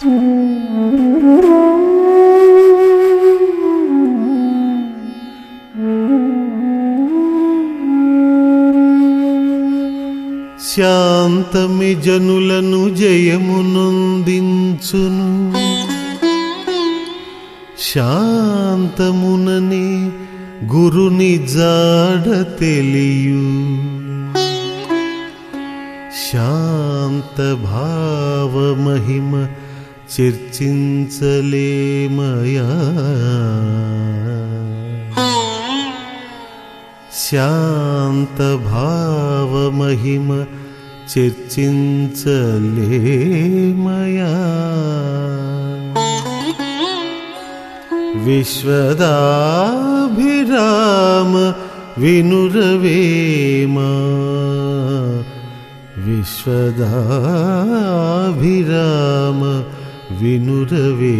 శాంతమి జనులను జయమునొందించును శాంతమునని గురుని జాడ తెలియు. శాంత భావ మహిమ चिर्चिञ्चलेमया शान्तभावमहिम चिरचिले मया। विश्वदाभिराम विनुरवेम विश्वदाभिराम विनुरवे।